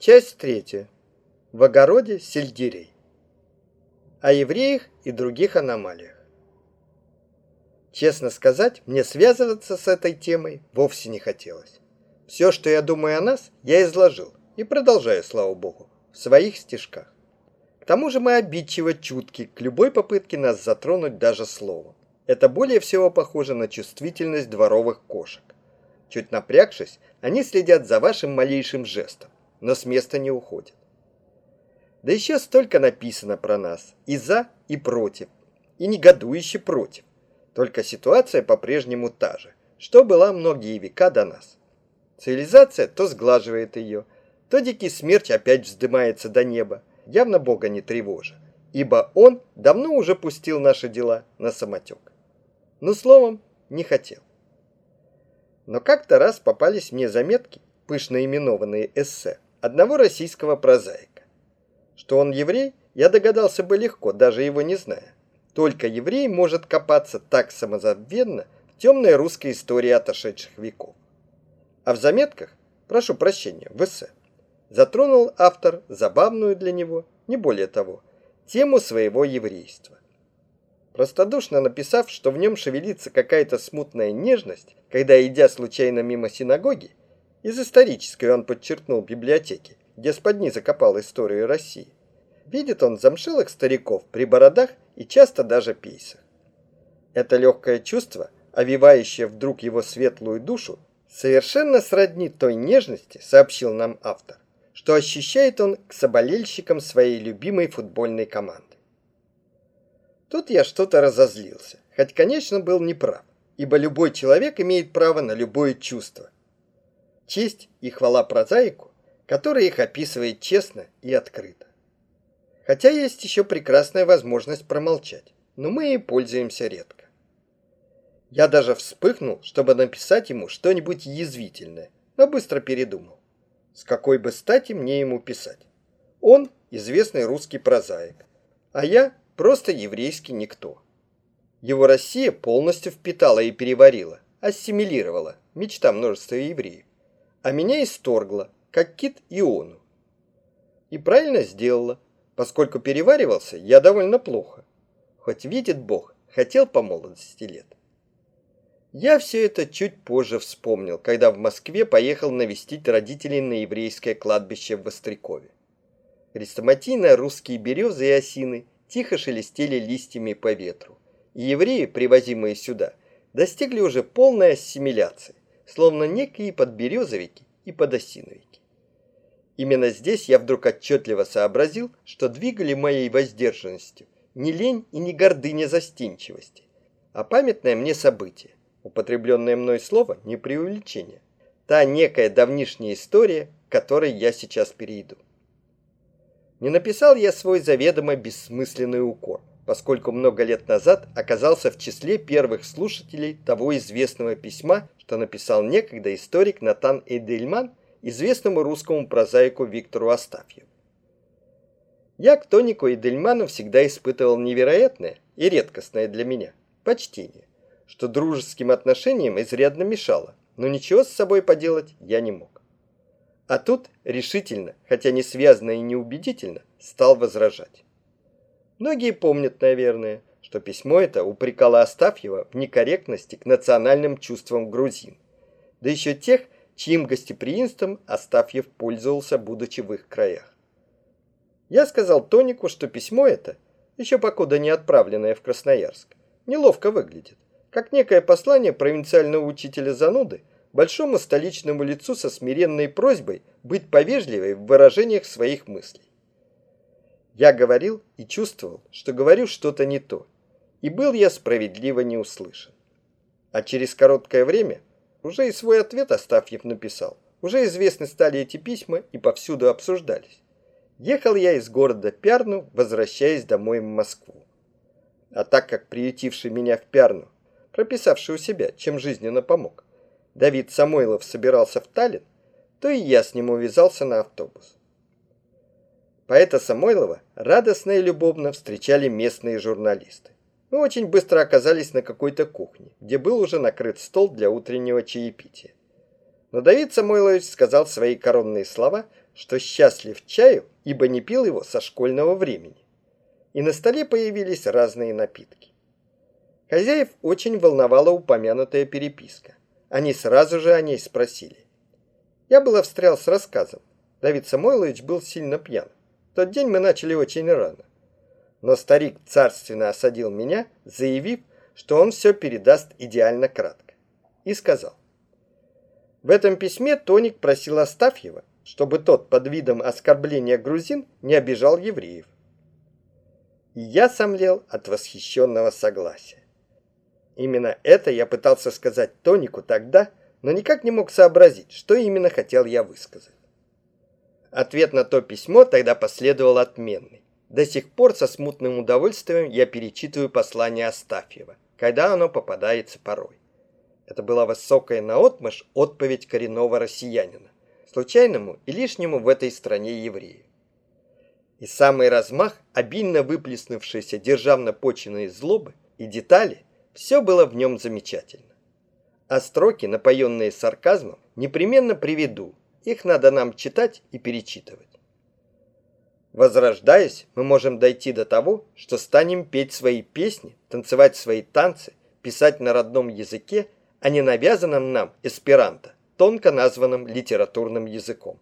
Часть третья. В огороде сельдерей. О евреях и других аномалиях. Честно сказать, мне связываться с этой темой вовсе не хотелось. Все, что я думаю о нас, я изложил и продолжаю, слава богу, в своих стишках. К тому же мы обидчиво чутки к любой попытке нас затронуть даже словом. Это более всего похоже на чувствительность дворовых кошек. Чуть напрягшись, они следят за вашим малейшим жестом, но с места не уходят. Да еще столько написано про нас, и за, и против, и негодующе против. Только ситуация по-прежнему та же, что была многие века до нас. Цивилизация то сглаживает ее, то дикий смерч опять вздымается до неба, явно Бога не тревожа, ибо Он давно уже пустил наши дела на самотек но словом не хотел. Но как-то раз попались мне заметки, пышно именованные эссе, одного российского прозаика. Что он еврей, я догадался бы легко, даже его не зная. Только еврей может копаться так самозабвенно в темной русской истории отошедших веков. А в заметках, прошу прощения, в эссе, затронул автор забавную для него, не более того, тему своего еврейства простодушно написав, что в нем шевелится какая-то смутная нежность, когда, идя случайно мимо синагоги, из исторической он подчеркнул библиотеки, где с подни закопал историю России, видит он замшилых стариков при бородах и часто даже пейсах. Это легкое чувство, овивающее вдруг его светлую душу, совершенно сродни той нежности, сообщил нам автор, что ощущает он к соболельщикам своей любимой футбольной команды. Тут я что-то разозлился, хоть, конечно, был неправ, ибо любой человек имеет право на любое чувство. Честь и хвала прозаику, который их описывает честно и открыто. Хотя есть еще прекрасная возможность промолчать, но мы ей пользуемся редко. Я даже вспыхнул, чтобы написать ему что-нибудь язвительное, но быстро передумал. С какой бы стати мне ему писать? Он известный русский прозаик, а я просто еврейский никто. Его Россия полностью впитала и переварила, ассимилировала, мечта множества евреев, а меня исторгла, как кит Иону. И правильно сделала, поскольку переваривался я довольно плохо. Хоть видит Бог, хотел по молодости лет. Я все это чуть позже вспомнил, когда в Москве поехал навестить родителей на еврейское кладбище в Вострякове. Хрестоматийно русские березы и осины тихо шелестели листьями по ветру. И евреи, привозимые сюда, достигли уже полной ассимиляции, словно некие подберезовики и подосиновики. Именно здесь я вдруг отчетливо сообразил, что двигали моей воздержанностью не лень и не гордыня застенчивости, а памятное мне событие, употребленное мной слово не преувеличение, та некая давнишняя история, к которой я сейчас перейду. Не написал я свой заведомо бессмысленный укор, поскольку много лет назад оказался в числе первых слушателей того известного письма, что написал некогда историк Натан Эдельман известному русскому прозаику Виктору Астафьеву. Я к Тонику Эдельману всегда испытывал невероятное и редкостное для меня почтение, что дружеским отношениям изрядно мешало, но ничего с собой поделать я не мог. А тут решительно, хотя не связно и не убедительно, стал возражать. Многие помнят, наверное, что письмо это упрекало Астафьева в некорректности к национальным чувствам грузин. Да еще тех, чьим гостеприимством Астафьев пользовался, будучи в их краях. Я сказал Тонику, что письмо это, еще покуда не отправленное в Красноярск, неловко выглядит, как некое послание провинциального учителя зануды большому столичному лицу со смиренной просьбой быть повежливой в выражениях своих мыслей. Я говорил и чувствовал, что говорю что-то не то, и был я справедливо не услышан. А через короткое время уже и свой ответ Астафьев написал. Уже известны стали эти письма и повсюду обсуждались. Ехал я из города Пярну, возвращаясь домой в Москву. А так как приютивший меня в Пярну, прописавший у себя, чем жизненно помог, Давид Самойлов собирался в Таллин, то и я с ним увязался на автобус. Поэта Самойлова радостно и любовно встречали местные журналисты. Мы очень быстро оказались на какой-то кухне, где был уже накрыт стол для утреннего чаепития. Но Давид Самойлович сказал свои коронные слова, что счастлив чаю, ибо не пил его со школьного времени. И на столе появились разные напитки. Хозяев очень волновала упомянутая переписка. Они сразу же о ней спросили. Я было встрял с рассказом. Давид Самойлович был сильно пьян. Тот день мы начали очень рано. Но старик царственно осадил меня, заявив, что он все передаст идеально кратко. И сказал. В этом письме Тоник просил Астафьева, чтобы тот под видом оскорбления грузин не обижал евреев. И я сомлел от восхищенного согласия. Именно это я пытался сказать Тонику тогда, но никак не мог сообразить, что именно хотел я высказать. Ответ на то письмо тогда последовал отменный. До сих пор со смутным удовольствием я перечитываю послание Астафьева, когда оно попадается порой. Это была высокая наотмашь отповедь коренного россиянина, случайному и лишнему в этой стране еврею. И самый размах, обильно выплеснувшейся державно-поченной злобы и детали – все было в нем замечательно. А строки, напоенные сарказмом, непременно приведу. Их надо нам читать и перечитывать. Возрождаясь, мы можем дойти до того, что станем петь свои песни, танцевать свои танцы, писать на родном языке, а не навязанном нам эсперанто, тонко названным литературным языком.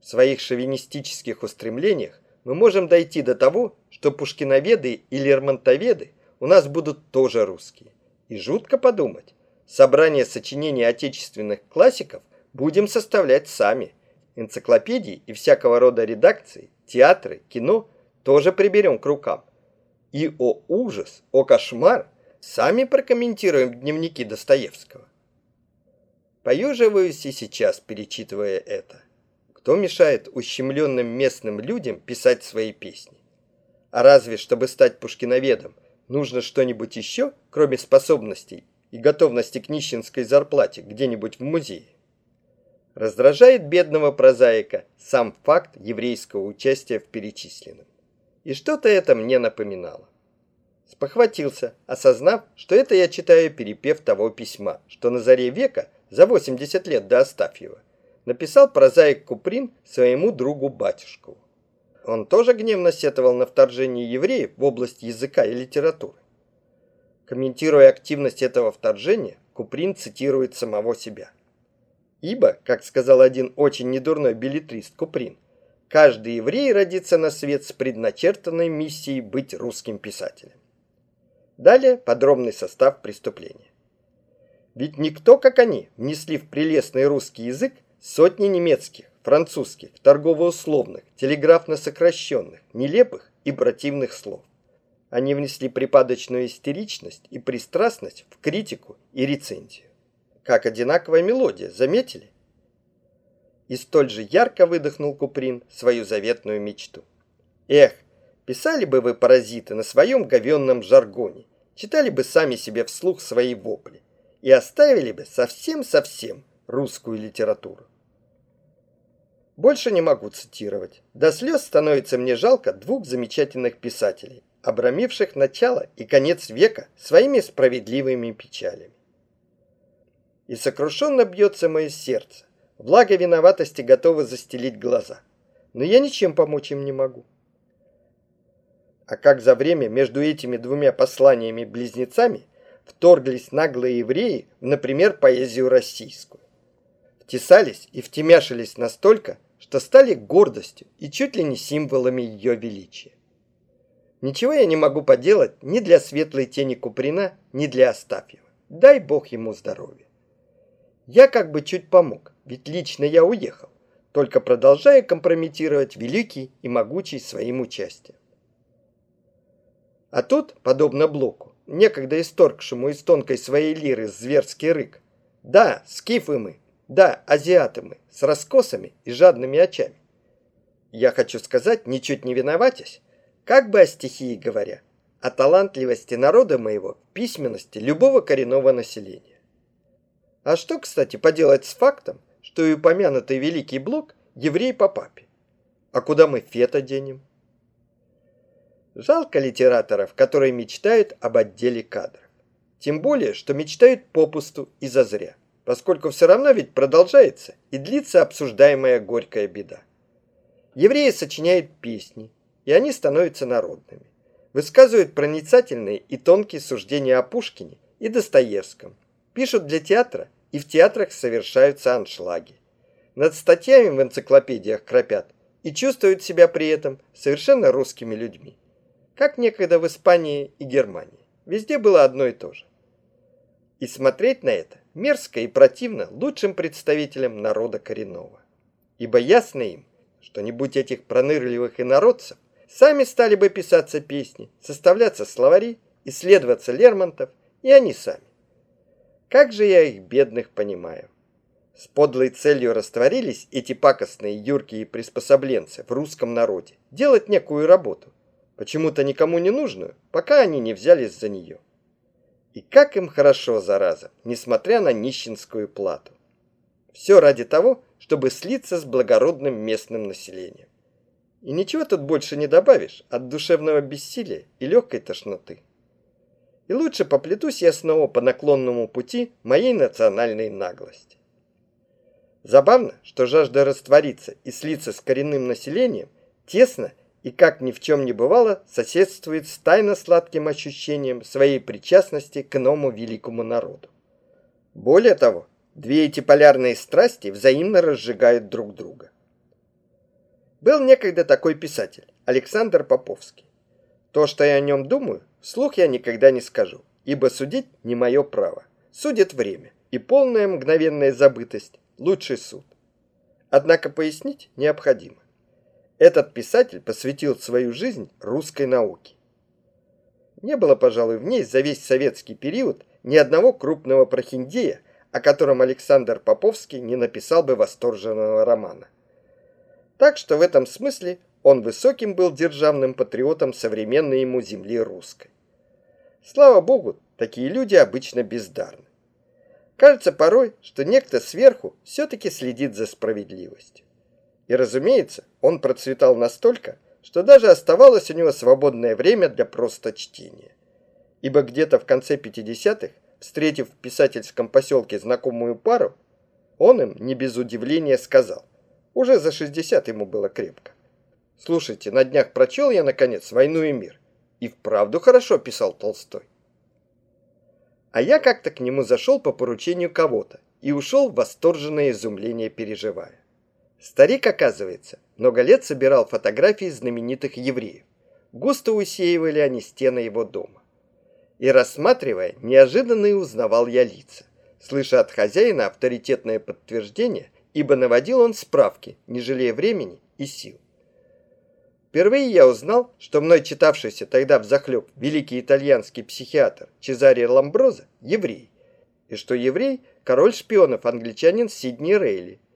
В своих шовинистических устремлениях мы можем дойти до того, что пушкиноведы и лермонтоведы у нас будут тоже русские. И жутко подумать, собрание сочинений отечественных классиков будем составлять сами. Энциклопедии и всякого рода редакции, театры, кино тоже приберем к рукам. И о ужас, о кошмар, сами прокомментируем дневники Достоевского. Поюживаюсь и сейчас, перечитывая это. Кто мешает ущемленным местным людям писать свои песни? А разве, чтобы стать пушкиноведом, Нужно что-нибудь еще, кроме способностей и готовности к нищенской зарплате где-нибудь в музее? Раздражает бедного прозаика сам факт еврейского участия в перечисленном. И что-то это мне напоминало. Спохватился, осознав, что это я читаю перепев того письма, что на заре века, за 80 лет до Астафьева, написал прозаик Куприн своему другу Батюшкову. Он тоже гневно сетовал на вторжение евреев в область языка и литературы. Комментируя активность этого вторжения, Куприн цитирует самого себя. Ибо, как сказал один очень недурной билетрист Куприн, каждый еврей родится на свет с предначертанной миссией быть русским писателем. Далее подробный состав преступления. Ведь никто, как они, внесли в прелестный русский язык сотни немецких, французских, торгово-условных, телеграфно-сокращенных, нелепых и противных слов. Они внесли припадочную истеричность и пристрастность в критику и рецензию. Как одинаковая мелодия, заметили? И столь же ярко выдохнул Куприн свою заветную мечту. Эх, писали бы вы, паразиты, на своем говенном жаргоне, читали бы сами себе вслух свои вопли и оставили бы совсем-совсем русскую литературу. Больше не могу цитировать. До слез становится мне жалко двух замечательных писателей, обрамивших начало и конец века своими справедливыми печалями. И сокрушенно бьется мое сердце. Благо виноватости готовы застелить глаза. Но я ничем помочь им не могу. А как за время между этими двумя посланиями-близнецами вторглись наглые евреи в, например, поэзию российскую. Втесались и втемяшились настолько, что стали гордостью и чуть ли не символами ее величия. Ничего я не могу поделать ни для светлой тени Куприна, ни для Остафьева. Дай бог ему здоровья. Я как бы чуть помог, ведь лично я уехал, только продолжая компрометировать великий и могучий своим участием. А тут, подобно Блоку, некогда исторгшему из тонкой своей лиры зверский рык, да, скифы мы, да, азиаты мы, с раскосами и жадными очами. Я хочу сказать, ничуть не виноватясь, как бы о стихии говоря, о талантливости народа моего письменности любого коренного населения. А что, кстати, поделать с фактом, что и упомянутый Великий Блок еврей по папе? А куда мы фета денем? Жалко литераторов, которые мечтают об отделе кадров. Тем более, что мечтают попусту и зазря поскольку все равно ведь продолжается и длится обсуждаемая горькая беда. Евреи сочиняют песни, и они становятся народными. Высказывают проницательные и тонкие суждения о Пушкине и Достоевском. Пишут для театра, и в театрах совершаются аншлаги. Над статьями в энциклопедиях кропят и чувствуют себя при этом совершенно русскими людьми. Как некогда в Испании и Германии. Везде было одно и то же. И смотреть на это мерзко и противно лучшим представителям народа коренного. Ибо ясно им, что не будь этих пронырливых инородцев, сами стали бы писаться песни, составляться словари, исследоваться Лермонтов и они сами. Как же я их, бедных, понимаю. С подлой целью растворились эти пакостные юркие приспособленцы в русском народе делать некую работу, почему-то никому не нужную, пока они не взялись за нее. И как им хорошо, зараза, несмотря на нищенскую плату. Все ради того, чтобы слиться с благородным местным населением. И ничего тут больше не добавишь от душевного бессилия и легкой тошноты. И лучше поплетусь я снова по наклонному пути моей национальной наглости. Забавно, что жажда раствориться и слиться с коренным населением тесно и, как ни в чем не бывало, соседствует с тайно-сладким ощущением своей причастности к новому великому народу. Более того, две эти полярные страсти взаимно разжигают друг друга. Был некогда такой писатель, Александр Поповский. То, что я о нем думаю, вслух я никогда не скажу, ибо судить не мое право. Судит время, и полная мгновенная забытость – лучший суд. Однако пояснить необходимо. Этот писатель посвятил свою жизнь русской науке. Не было, пожалуй, в ней за весь советский период ни одного крупного прохиндея, о котором Александр Поповский не написал бы восторженного романа. Так что в этом смысле он высоким был державным патриотом современной ему земли русской. Слава богу, такие люди обычно бездарны. Кажется порой, что некто сверху все-таки следит за справедливостью. И, разумеется, он процветал настолько, что даже оставалось у него свободное время для просто чтения. Ибо где-то в конце 50-х, встретив в писательском поселке знакомую пару, он им не без удивления сказал, уже за 60 ему было крепко. Слушайте, на днях прочел я, наконец, «Войну и мир». И вправду хорошо писал Толстой. А я как-то к нему зашел по поручению кого-то и ушел в восторженное изумление переживая. Старик, оказывается, много лет собирал фотографии знаменитых евреев. Густо усеивали они стены его дома. И рассматривая, неожиданно и узнавал я лица, слыша от хозяина авторитетное подтверждение, ибо наводил он справки, не жалея времени и сил. Впервые я узнал, что мной читавшийся тогда в захлеб великий итальянский психиатр Чезаре Ламброза – еврей, и что еврей – король шпионов англичанин Сидни Рейли –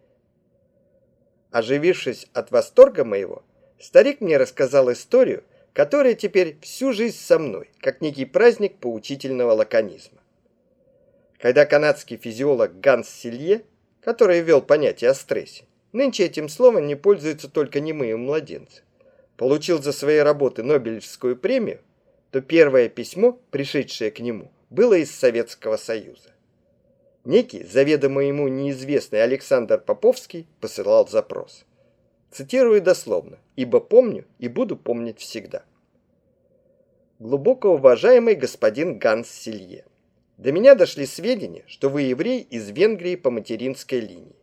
Оживившись от восторга моего, старик мне рассказал историю, которая теперь всю жизнь со мной, как некий праздник поучительного лаконизма. Когда канадский физиолог Ганс Силье, который ввел понятие о стрессе, нынче этим словом не пользуются только немые младенцы, получил за свои работы Нобелевскую премию, то первое письмо, пришедшее к нему, было из Советского Союза. Некий, заведомо ему неизвестный Александр Поповский, посылал запрос. Цитирую дословно, ибо помню и буду помнить всегда. Глубоко уважаемый господин Ганс Силье, до меня дошли сведения, что вы еврей из Венгрии по материнской линии.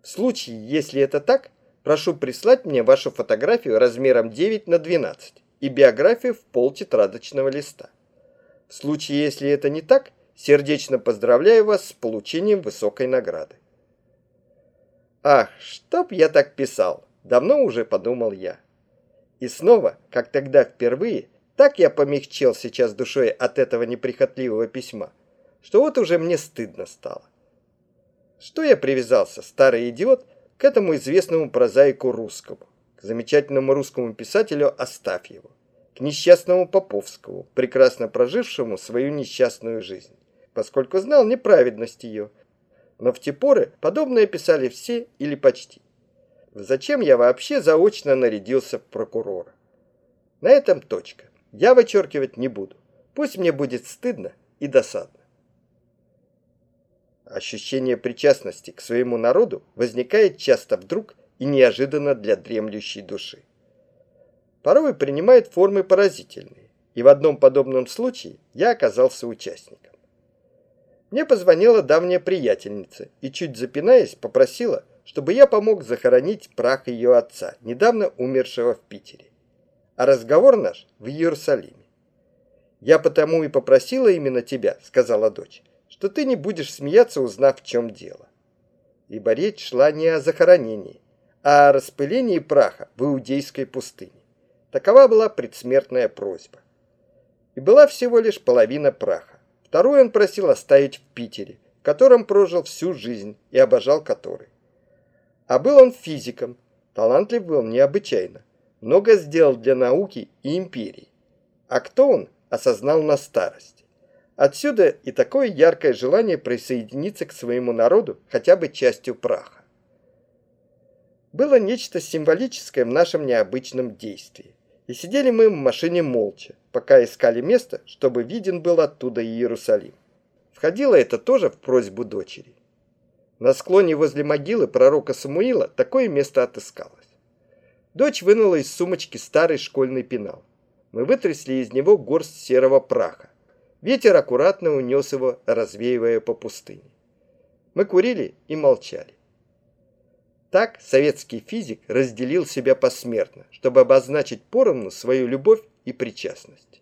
В случае, если это так, прошу прислать мне вашу фотографию размером 9 на 12 и биографию в пол тетрадочного листа. В случае, если это не так, Сердечно поздравляю вас с получением высокой награды. Ах, чтоб я так писал, давно уже подумал я. И снова, как тогда впервые, так я помягчел сейчас душой от этого неприхотливого письма, что вот уже мне стыдно стало. Что я привязался, старый идиот, к этому известному прозаику русскому, к замечательному русскому писателю Астафьеву, к несчастному Поповскому, прекрасно прожившему свою несчастную жизнь поскольку знал неправедность ее. Но в те поры подобное писали все или почти. Зачем я вообще заочно нарядился в прокурора? На этом точка. Я вычеркивать не буду. Пусть мне будет стыдно и досадно. Ощущение причастности к своему народу возникает часто вдруг и неожиданно для дремлющей души. Порой принимает формы поразительные, и в одном подобном случае я оказался участником. Мне позвонила давняя приятельница и, чуть запинаясь, попросила, чтобы я помог захоронить прах ее отца, недавно умершего в Питере. А разговор наш в Иерусалиме. «Я потому и попросила именно тебя», — сказала дочь, «что ты не будешь смеяться, узнав, в чем дело». Ибо речь шла не о захоронении, а о распылении праха в иудейской пустыне. Такова была предсмертная просьба. И была всего лишь половина праха. Вторую он просил оставить в Питере, в котором прожил всю жизнь и обожал который. А был он физиком, талантлив был необычайно, много сделал для науки и империи. А кто он, осознал на старости. Отсюда и такое яркое желание присоединиться к своему народу хотя бы частью праха. Было нечто символическое в нашем необычном действии. И сидели мы в машине молча, пока искали место, чтобы виден был оттуда Иерусалим. Входило это тоже в просьбу дочери. На склоне возле могилы пророка Самуила такое место отыскалось. Дочь вынула из сумочки старый школьный пенал. Мы вытрясли из него горсть серого праха. Ветер аккуратно унес его, развеивая по пустыне. Мы курили и молчали. Так советский физик разделил себя посмертно, чтобы обозначить поровну свою любовь и причастность.